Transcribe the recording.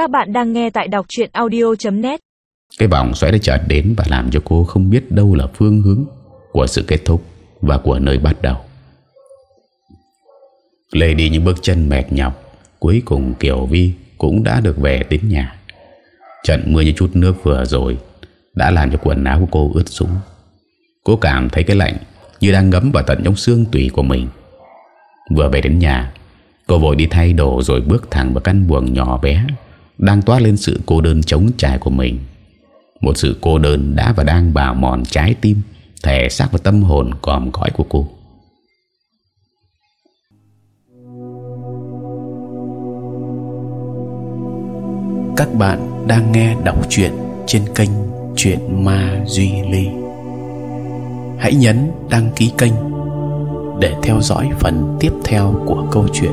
Các bạn đang nghe tại đọc chuyện audio.net Cái vòng xoáy đã chợt đến và làm cho cô không biết đâu là phương hướng của sự kết thúc và của nơi bắt đầu. Lê đi những bước chân mệt nhọc, cuối cùng Kiều Vi cũng đã được về đến nhà. Trận mưa như chút nước vừa rồi đã làm cho quần áo của cô ướt sũng. Cô cảm thấy cái lạnh như đang ngấm vào tận trong xương tủy của mình. Vừa về đến nhà, cô vội đi thay đồ rồi bước thẳng vào căn buồng nhỏ bé đang toát lên sự cô đơn chống trải của mình. Một sự cô đơn đã và đang bào mòn trái tim, thể xác và tâm hồn còm cõi của cô. Các bạn đang nghe đọc truyện trên kênh Chuyện Ma Duy Ly. Hãy nhấn đăng ký kênh để theo dõi phần tiếp theo của câu chuyện.